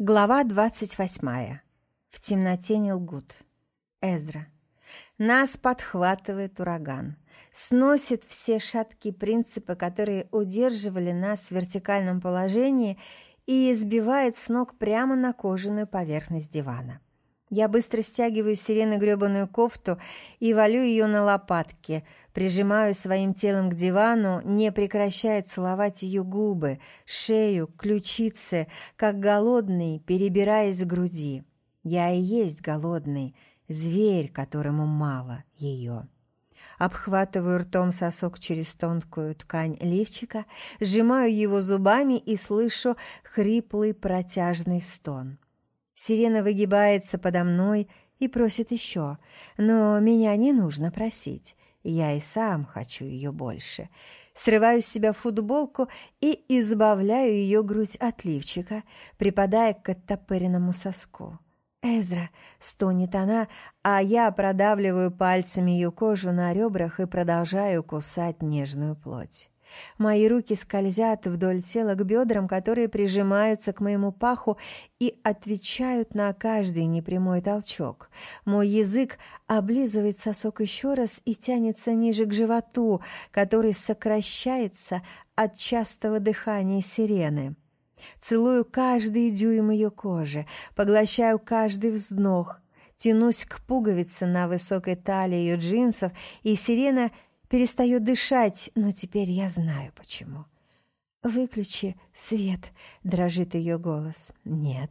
Глава двадцать восьмая. В темноте не лгут. Эзра. Нас подхватывает ураган. Сносит все шаткие принципы, которые удерживали нас в вертикальном положении и избивает с ног прямо на кожаную поверхность дивана. Я быстро стягиваю сирены грёбаную кофту и валю ее на лопатки, прижимаю своим телом к дивану, не прекращая целовать ее губы, шею, ключицы, как голодный, перебираясь в груди. Я и есть голодный, зверь, которому мало ее. Обхватываю ртом сосок через тонкую ткань лифчика, сжимаю его зубами и слышу хриплый протяжный стон. Сирена выгибается подо мной и просит еще, но меня не нужно просить. Я и сам хочу ее больше. Срываю с себя футболку и избавляю ее грудь от лифчика, припадая к оттопыренному соску. «Эзра!» — стонет она, а я продавливаю пальцами ее кожу на ребрах и продолжаю кусать нежную плоть. Мои руки скользят вдоль тела к бедрам, которые прижимаются к моему паху и отвечают на каждый непрямой толчок. Мой язык облизывает сосок еще раз и тянется ниже к животу, который сокращается от частого дыхания сирены. Целую каждый дюйм ее кожи, поглощаю каждый вздох, тянусь к пуговице на высокой талии ее джинсов, и сирена – перестает дышать, но теперь я знаю почему. «Выключи свет», — дрожит ее голос. «Нет,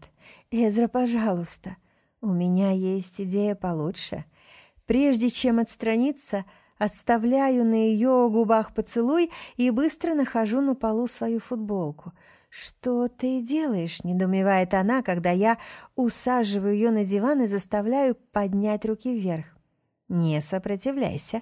Эзра, пожалуйста, у меня есть идея получше. Прежде чем отстраниться, оставляю на ее губах поцелуй и быстро нахожу на полу свою футболку. «Что ты делаешь?» — недоумевает она, когда я усаживаю ее на диван и заставляю поднять руки вверх. «Не сопротивляйся»,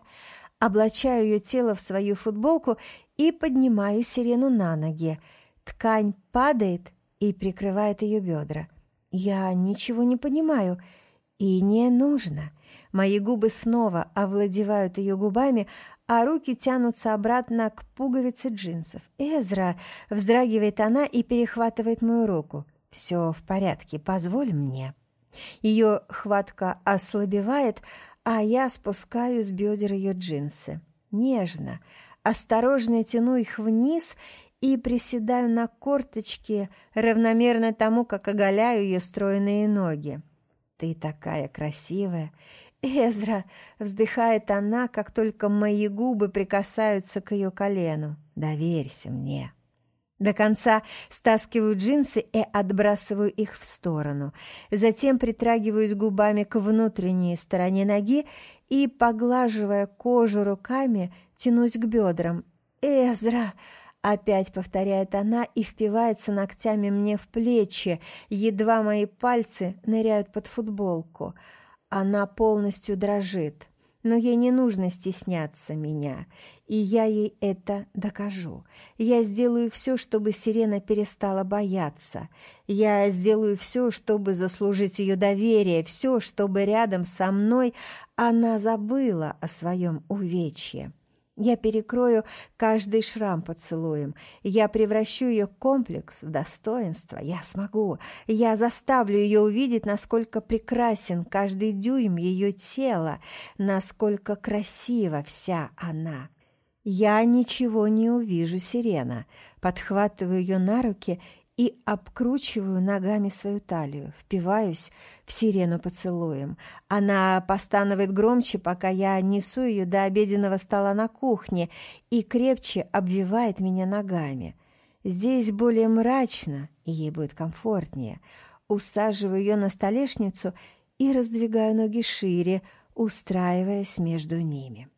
облачаю ее тело в свою футболку и поднимаю сирену на ноги. Ткань падает и прикрывает ее бедра. Я ничего не понимаю, и не нужно. Мои губы снова овладевают ее губами, а руки тянутся обратно к пуговице джинсов. «Эзра!» — вздрагивает она и перехватывает мою руку. «Все в порядке, позволь мне». Ее хватка ослабевает, а я спускаю с бедер ее джинсы. Нежно, осторожно тяну их вниз и приседаю на корточки, равномерно тому, как оголяю ее стройные ноги. «Ты такая красивая!» «Эзра!» — вздыхает она, как только мои губы прикасаются к ее колену. «Доверься мне!» До конца стаскиваю джинсы и отбрасываю их в сторону. Затем притрагиваюсь губами к внутренней стороне ноги и, поглаживая кожу руками, тянусь к бедрам. «Эзра!» — опять повторяет она и впивается ногтями мне в плечи, едва мои пальцы ныряют под футболку. Она полностью дрожит но ей не нужно стесняться меня, и я ей это докажу. Я сделаю все, чтобы Сирена перестала бояться. Я сделаю все, чтобы заслужить ее доверие, все, чтобы рядом со мной она забыла о своем увечье. Я перекрою каждый шрам поцелуем. Я превращу ее комплекс в достоинство. Я смогу. Я заставлю ее увидеть, насколько прекрасен каждый дюйм ее тела, насколько красива вся она. Я ничего не увижу, Сирена. Подхватываю ее на руки и обкручиваю ногами свою талию, впиваюсь в сирену поцелуем. Она постанывает громче, пока я несу ее до обеденного стола на кухне и крепче обвивает меня ногами. Здесь более мрачно, и ей будет комфортнее. Усаживаю ее на столешницу и раздвигаю ноги шире, устраиваясь между ними.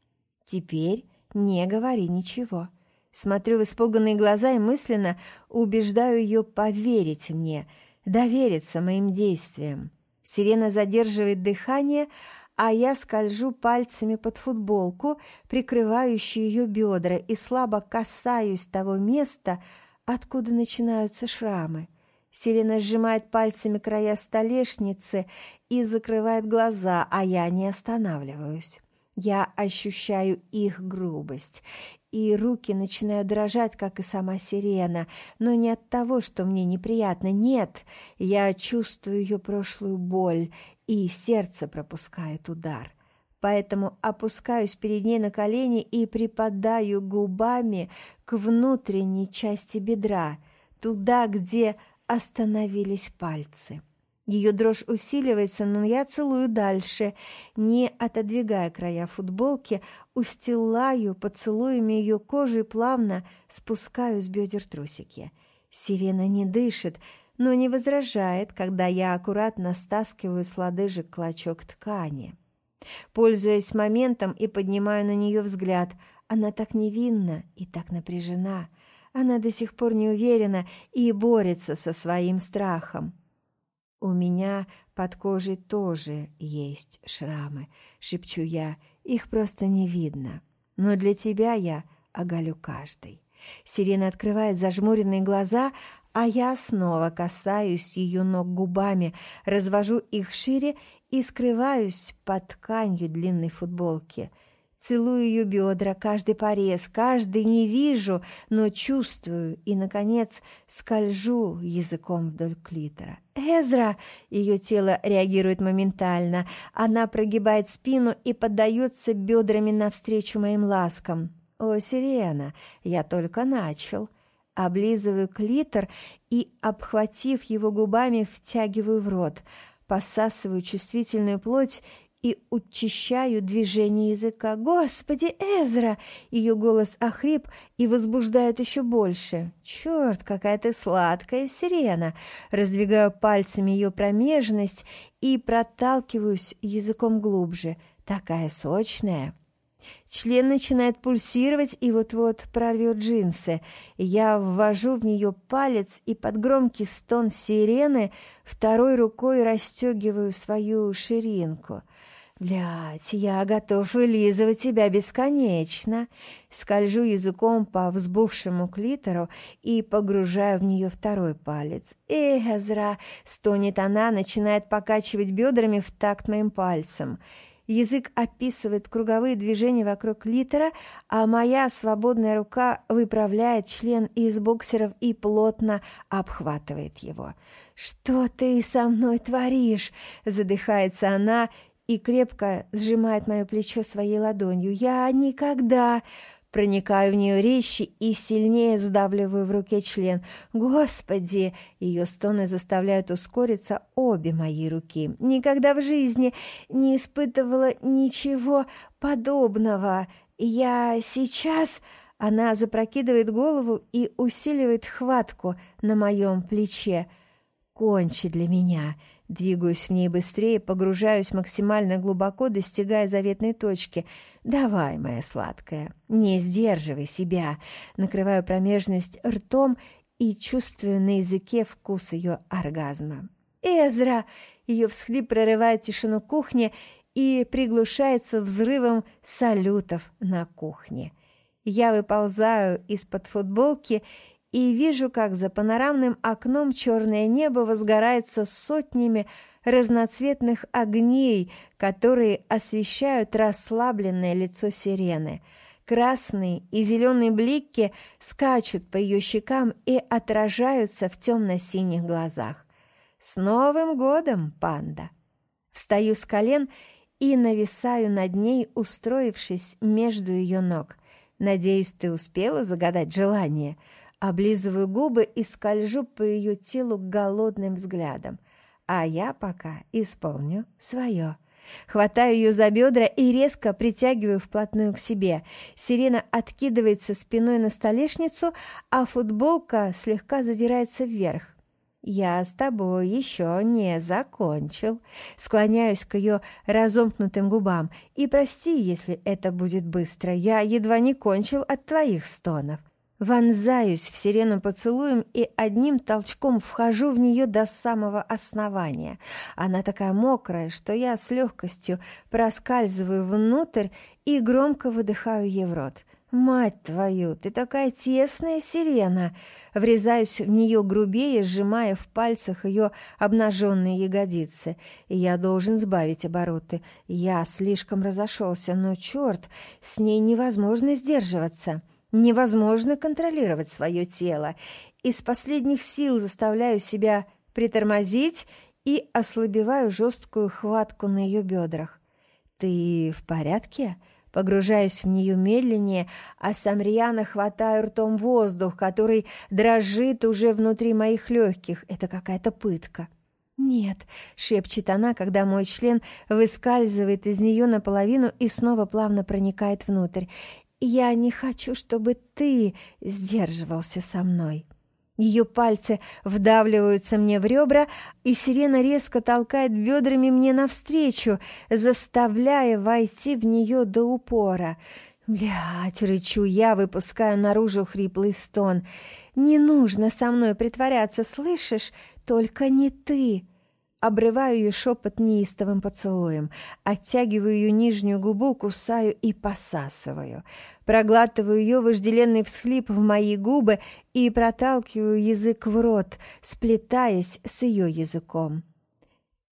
Теперь не говори ничего. Смотрю в испуганные глаза и мысленно убеждаю ее поверить мне, довериться моим действиям. Сирена задерживает дыхание, а я скольжу пальцами под футболку, прикрывающую ее бедра, и слабо касаюсь того места, откуда начинаются шрамы. Сирена сжимает пальцами края столешницы и закрывает глаза, а я не останавливаюсь. Я ощущаю их грубость и руки начинают дрожать, как и сама сирена. Но не от того, что мне неприятно, нет. Я чувствую ее прошлую боль, и сердце пропускает удар. Поэтому опускаюсь перед ней на колени и припадаю губами к внутренней части бедра, туда, где остановились пальцы. Ее дрожь усиливается, но я целую дальше, не отодвигая края футболки, устилаю поцелуями ее кожу и плавно спускаю с бедер трусики. Сирена не дышит, но не возражает, когда я аккуратно стаскиваю с лодыжек клочок ткани. Пользуясь моментом и поднимаю на нее взгляд, она так невинна и так напряжена. Она до сих пор не уверена и борется со своим страхом. «У меня под кожей тоже есть шрамы», — шепчу я, — «их просто не видно. Но для тебя я оголю каждый». Сирена открывает зажмуренные глаза, а я снова касаюсь ее ног губами, развожу их шире и скрываюсь под тканью длинной футболки — Целую ее бедра, каждый порез, каждый не вижу, но чувствую и, наконец, скольжу языком вдоль клитора. «Эзра!» Ее тело реагирует моментально. Она прогибает спину и поддается бедрами навстречу моим ласкам. «О, сирена! Я только начал!» Облизываю клитор и, обхватив его губами, втягиваю в рот. Посасываю чувствительную плоть и учащаю движение языка. «Господи, Эзра!» Ее голос охрип и возбуждает еще больше. «Черт, какая ты сладкая сирена!» Раздвигаю пальцами ее промежность и проталкиваюсь языком глубже. «Такая сочная!» Член начинает пульсировать и вот-вот прорвет джинсы. Я ввожу в нее палец и под громкий стон сирены второй рукой расстегиваю свою ширинку – Блядь, я готов вылизывать тебя бесконечно. Скольжу языком по взбухшему клитору и погружаю в нее второй палец. Эзра, стонет она, начинает покачивать бедрами в такт моим пальцем. Язык описывает круговые движения вокруг клитора, а моя свободная рука выправляет член из боксеров и плотно обхватывает его. «Что ты со мной творишь?» – задыхается она и крепко сжимает мое плечо своей ладонью. Я никогда проникаю в нее резче и сильнее сдавливаю в руке член. Господи! Ее стоны заставляют ускориться обе мои руки. Никогда в жизни не испытывала ничего подобного. Я сейчас... Она запрокидывает голову и усиливает хватку на моем плече. «Кончи для меня!» Двигаюсь в ней быстрее, погружаюсь максимально глубоко, достигая заветной точки. «Давай, моя сладкая, не сдерживай себя!» Накрываю промежность ртом и чувствую на языке вкус ее оргазма. «Эзра!» Ее всхлип прорывает тишину кухни и приглушается взрывом салютов на кухне. Я выползаю из-под футболки и вижу, как за панорамным окном черное небо возгорается сотнями разноцветных огней, которые освещают расслабленное лицо сирены. Красные и зеленые блики скачут по ее щекам и отражаются в темно-синих глазах. «С Новым годом, панда!» Встаю с колен и нависаю над ней, устроившись между ее ног. «Надеюсь, ты успела загадать желание?» Облизываю губы и скольжу по ее телу голодным взглядом. А я пока исполню свое. Хватаю ее за бедра и резко притягиваю вплотную к себе. Сирена откидывается спиной на столешницу, а футболка слегка задирается вверх. «Я с тобой еще не закончил». Склоняюсь к ее разомкнутым губам. «И прости, если это будет быстро. Я едва не кончил от твоих стонов». Вонзаюсь в сирену поцелуем и одним толчком вхожу в нее до самого основания. Она такая мокрая, что я с легкостью проскальзываю внутрь и громко выдыхаю ей в рот. «Мать твою, ты такая тесная сирена!» Врезаюсь в нее грубее, сжимая в пальцах ее обнаженные ягодицы. Я должен сбавить обороты. Я слишком разошелся, но черт, с ней невозможно сдерживаться. Невозможно контролировать свое тело. Из последних сил заставляю себя притормозить и ослабеваю жесткую хватку на ее бедрах. «Ты в порядке?» Погружаюсь в нее медленнее, а сам хватаю ртом воздух, который дрожит уже внутри моих легких. Это какая-то пытка. «Нет», — шепчет она, когда мой член выскальзывает из нее наполовину и снова плавно проникает внутрь. «Я не хочу, чтобы ты сдерживался со мной». Ее пальцы вдавливаются мне в ребра, и сирена резко толкает бедрами мне навстречу, заставляя войти в нее до упора. Блядь, рычу я, выпускаю наружу хриплый стон. «Не нужно со мной притворяться, слышишь? Только не ты!» Обрываю ее шепот неистовым поцелуем, оттягиваю ее нижнюю губу, кусаю и посасываю. Проглатываю ее вожделенный всхлип в мои губы и проталкиваю язык в рот, сплетаясь с ее языком.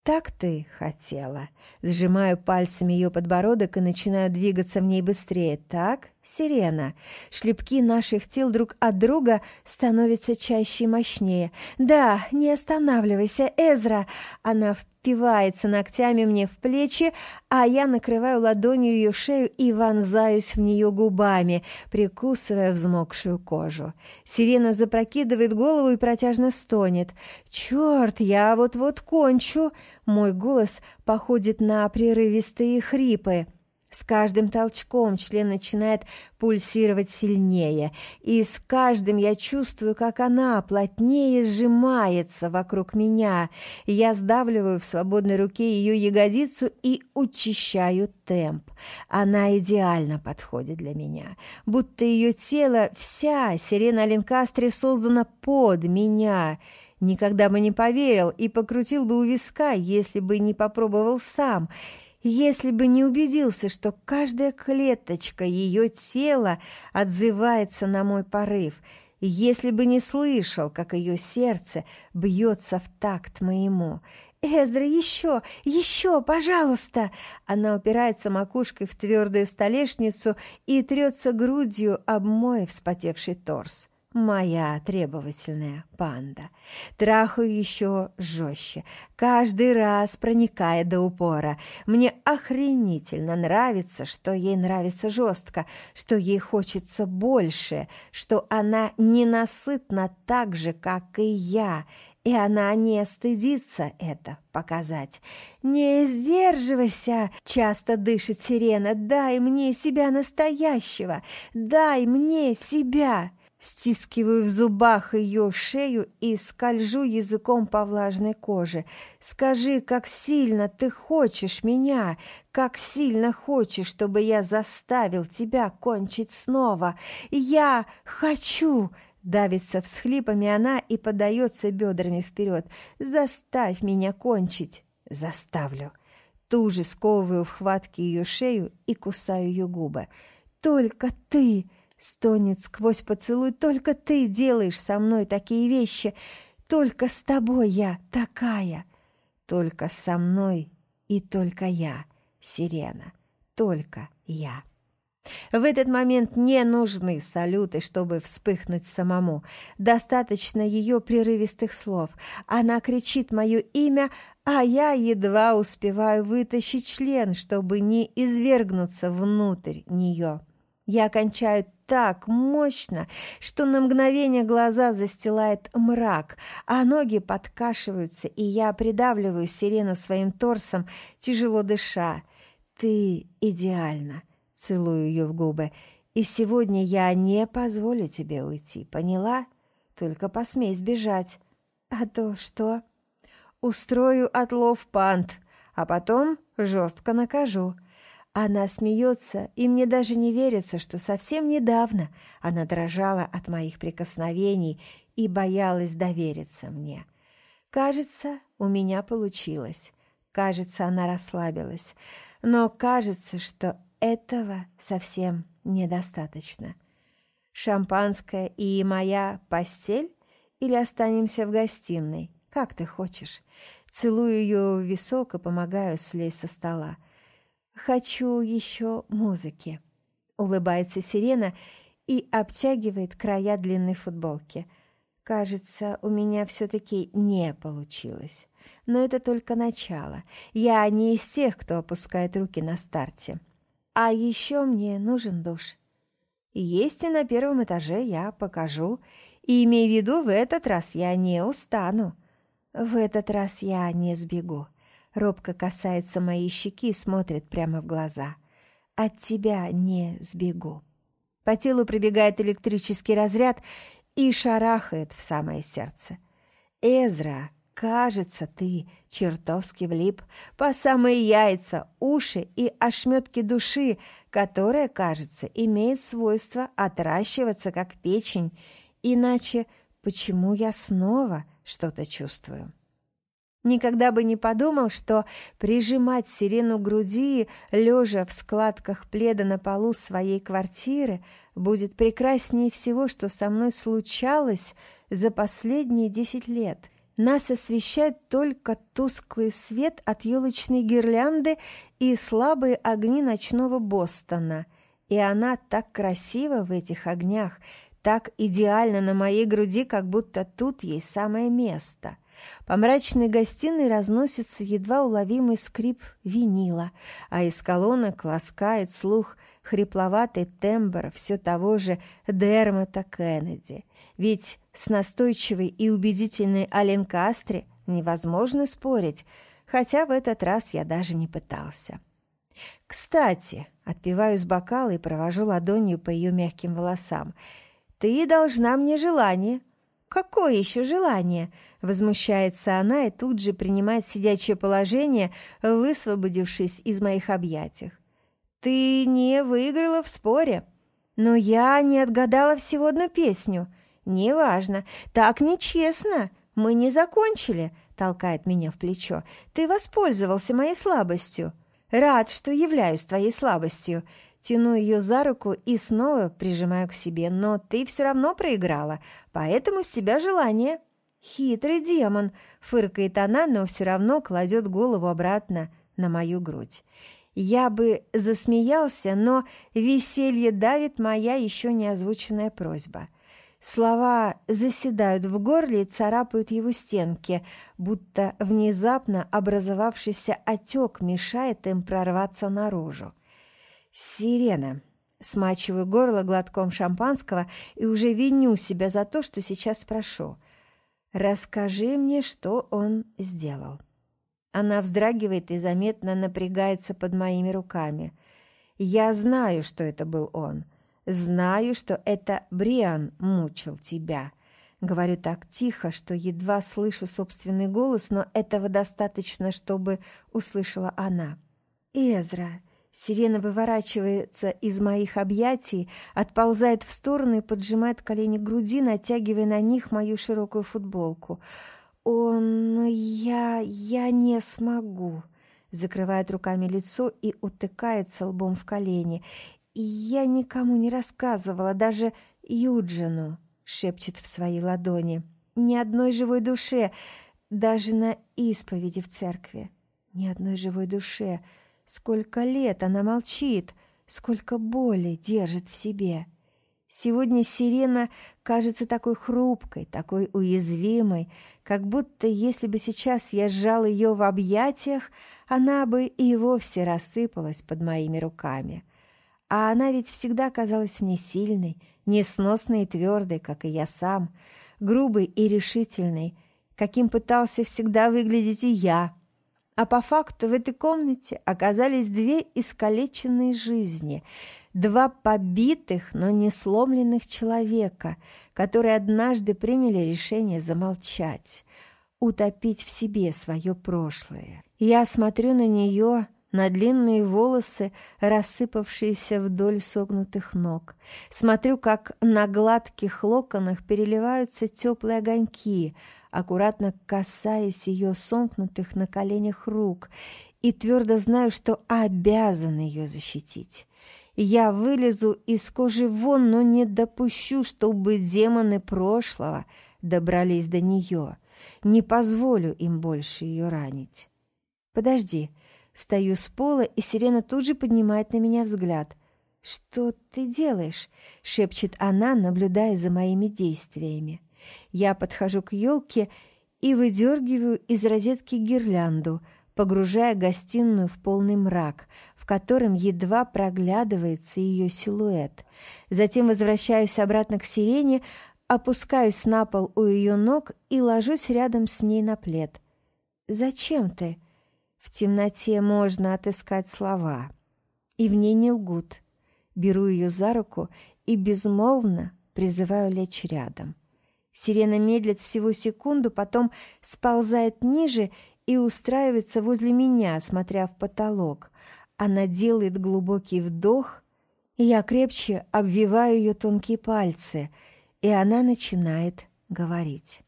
«Так ты хотела». Сжимаю пальцами ее подбородок и начинаю двигаться в ней быстрее. «Так, сирена». Шлепки наших тел друг от друга становятся чаще и мощнее. «Да, не останавливайся, Эзра!» Она впивается ногтями мне в плечи, а я накрываю ладонью ее шею и вонзаюсь в нее губами, прикусывая взмокшую кожу. Сирена запрокидывает голову и протяжно стонет. «Черт, я вот-вот кончу!» Мой голос походит на прерывистые хрипы. С каждым толчком член начинает пульсировать сильнее, и с каждым я чувствую, как она плотнее сжимается вокруг меня. Я сдавливаю в свободной руке ее ягодицу и учащаю темп. Она идеально подходит для меня, будто ее тело, вся сирена Ленкастре создана под меня. Никогда бы не поверил и покрутил бы у виска, если бы не попробовал сам — если бы не убедился, что каждая клеточка ее тела отзывается на мой порыв, если бы не слышал, как ее сердце бьется в такт моему. «Эзра, еще, еще, пожалуйста!» Она упирается макушкой в твердую столешницу и трется грудью об мой вспотевший торс. Моя требовательная панда. Трахаю еще жестче, каждый раз проникая до упора. Мне охренительно нравится, что ей нравится жестко, что ей хочется больше, что она ненасытна так же, как и я, и она не стыдится это показать. «Не сдерживайся!» — часто дышит сирена. «Дай мне себя настоящего! Дай мне себя!» Стискиваю в зубах ее шею и скольжу языком по влажной коже. «Скажи, как сильно ты хочешь меня, как сильно хочешь, чтобы я заставил тебя кончить снова. Я хочу!» Давится всхлипами она и подается бедрами вперед. «Заставь меня кончить!» «Заставлю!» Туже сковываю в хватке ее шею и кусаю ее губы. «Только ты!» Стонет сквозь поцелуй, только ты делаешь со мной такие вещи. Только с тобой я такая. Только со мной и только я, сирена. Только я. В этот момент не нужны салюты, чтобы вспыхнуть самому. Достаточно ее прерывистых слов. Она кричит мое имя, а я едва успеваю вытащить член, чтобы не извергнуться внутрь нее. Я кончаю так мощно, что на мгновение глаза застилает мрак, а ноги подкашиваются, и я придавливаю сирену своим торсом, тяжело дыша. «Ты идеально!» — целую ее в губы. «И сегодня я не позволю тебе уйти, поняла? Только посмей сбежать. А то что?» «Устрою отлов пант, а потом жестко накажу». Она смеется, и мне даже не верится, что совсем недавно она дрожала от моих прикосновений и боялась довериться мне. Кажется, у меня получилось. Кажется, она расслабилась. Но кажется, что этого совсем недостаточно. Шампанское и моя постель? Или останемся в гостиной? Как ты хочешь. Целую ее в висок и помогаю слезть со стола. «Хочу еще музыки», — улыбается сирена, и обтягивает края длинной футболки. Кажется, у меня все-таки не получилось. Но это только начало. Я не из тех, кто опускает руки на старте. А еще мне нужен душ. Есть и на первом этаже, я покажу. И имей в виду, в этот раз я не устану. В этот раз я не сбегу. Робко касается моей щеки и смотрит прямо в глаза. От тебя не сбегу. По телу прибегает электрический разряд и шарахает в самое сердце. Эзра, кажется, ты чертовски влип по самые яйца, уши и ошметки души, которая, кажется, имеет свойство отращиваться, как печень. Иначе почему я снова что-то чувствую? Никогда бы не подумал, что прижимать сирену к груди, лежа в складках пледа на полу своей квартиры, будет прекраснее всего, что со мной случалось за последние десять лет. Нас освещает только тусклый свет от елочной гирлянды и слабые огни ночного Бостона. И она так красива в этих огнях, так идеально на моей груди, как будто тут ей самое место. По мрачной гостиной разносится едва уловимый скрип винила, а из колонок ласкает слух хрипловатый тембр все того же Дермота Кеннеди. Ведь с настойчивой и убедительной Ален Кастри невозможно спорить, хотя в этот раз я даже не пытался. «Кстати», — отпиваю с бокала и провожу ладонью по ее мягким волосам, «ты должна мне желание». «Какое еще желание?» — возмущается она и тут же принимает сидячее положение, высвободившись из моих объятий. «Ты не выиграла в споре, но я не отгадала всего одну песню. Неважно, так нечестно, мы не закончили», — толкает меня в плечо. «Ты воспользовался моей слабостью. Рад, что являюсь твоей слабостью. Тяну ее за руку и снова прижимаю к себе. «Но ты все равно проиграла, поэтому с тебя желание». «Хитрый демон!» — фыркает она, но все равно кладет голову обратно на мою грудь. Я бы засмеялся, но веселье давит моя еще не озвученная просьба. Слова заседают в горле и царапают его стенки, будто внезапно образовавшийся отек мешает им прорваться наружу. «Сирена!» Смачиваю горло глотком шампанского и уже виню себя за то, что сейчас спрошу. «Расскажи мне, что он сделал». Она вздрагивает и заметно напрягается под моими руками. «Я знаю, что это был он. Знаю, что это Бриан мучил тебя». Говорю так тихо, что едва слышу собственный голос, но этого достаточно, чтобы услышала она. «Эзра, Сирена выворачивается из моих объятий, отползает в сторону и поджимает колени к груди, натягивая на них мою широкую футболку. «Он... я... я не смогу», — закрывает руками лицо и утыкается лбом в колени. «И я никому не рассказывала, даже Юджину», — шепчет в своей ладони. «Ни одной живой душе, даже на исповеди в церкви. Ни одной живой душе». Сколько лет она молчит, сколько боли держит в себе. Сегодня сирена кажется такой хрупкой, такой уязвимой, как будто если бы сейчас я сжал ее в объятиях, она бы и вовсе рассыпалась под моими руками. А она ведь всегда казалась мне сильной, несносной и твердой, как и я сам, грубой и решительной, каким пытался всегда выглядеть и я, а по факту в этой комнате оказались две искалеченные жизни, два побитых, но не сломленных человека, которые однажды приняли решение замолчать, утопить в себе свое прошлое. Я смотрю на нее, на длинные волосы, рассыпавшиеся вдоль согнутых ног. Смотрю, как на гладких локонах переливаются теплые огоньки – аккуратно касаясь ее сомкнутых на коленях рук, и твердо знаю, что обязан ее защитить. Я вылезу из кожи вон, но не допущу, чтобы демоны прошлого добрались до нее. Не позволю им больше ее ранить. Подожди. Встаю с пола, и сирена тут же поднимает на меня взгляд. «Что ты делаешь?» — шепчет она, наблюдая за моими действиями. Я подхожу к елке и выдергиваю из розетки гирлянду, погружая гостиную в полный мрак, в котором едва проглядывается ее силуэт. Затем возвращаюсь обратно к сирене, опускаюсь на пол у ее ног и ложусь рядом с ней на плед. «Зачем ты?» В темноте можно отыскать слова, и в ней не лгут. Беру ее за руку и безмолвно призываю лечь рядом. Сирена медлит всего секунду, потом сползает ниже и устраивается возле меня, смотря в потолок. Она делает глубокий вдох, и я крепче обвиваю ее тонкие пальцы, и она начинает говорить.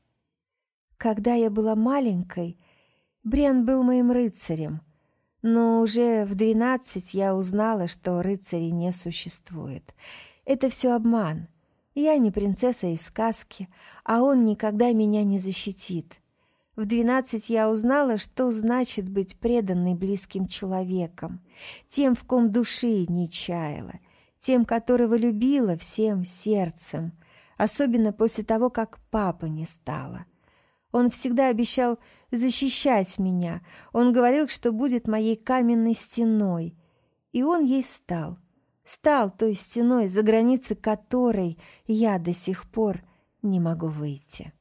Когда я была маленькой, Брен был моим рыцарем, но уже в двенадцать я узнала, что рыцарей не существует. Это все обман. Я не принцесса из сказки, а он никогда меня не защитит. В двенадцать я узнала, что значит быть преданной близким человеком, тем, в ком души не чаяла, тем, которого любила всем сердцем, особенно после того, как папа не стало. Он всегда обещал защищать меня. Он говорил, что будет моей каменной стеной. И он ей стал стал той стеной, за границы которой я до сих пор не могу выйти.